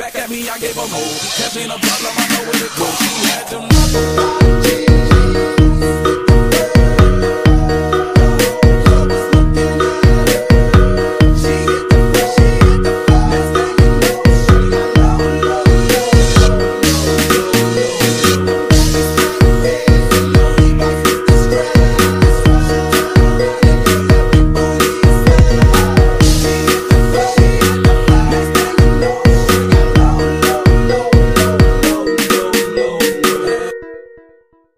Back at me, I gave her more. Cash ain't a problem, I know where it goes. She had them.